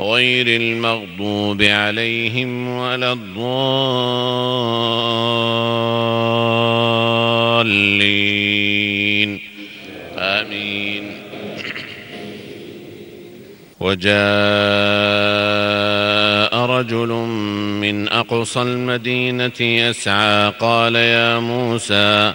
غير المغضوب عليهم ولا الضالين. آمين. وجاء رجل من أقصى المدينة يسعى قال يا موسى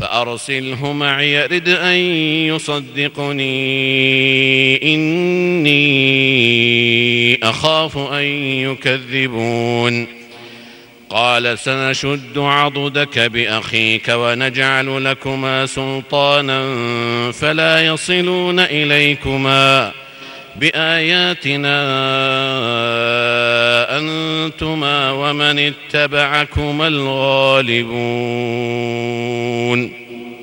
فأرسله معي يرد أن يصدقني. إني أخاف أن يكذبون. قال سنشد عضدك بأخيك ونجعل لكما سلطانا فلا يصلون إليكما. بآياتنا أنتما ومن اتبعكما الغالبون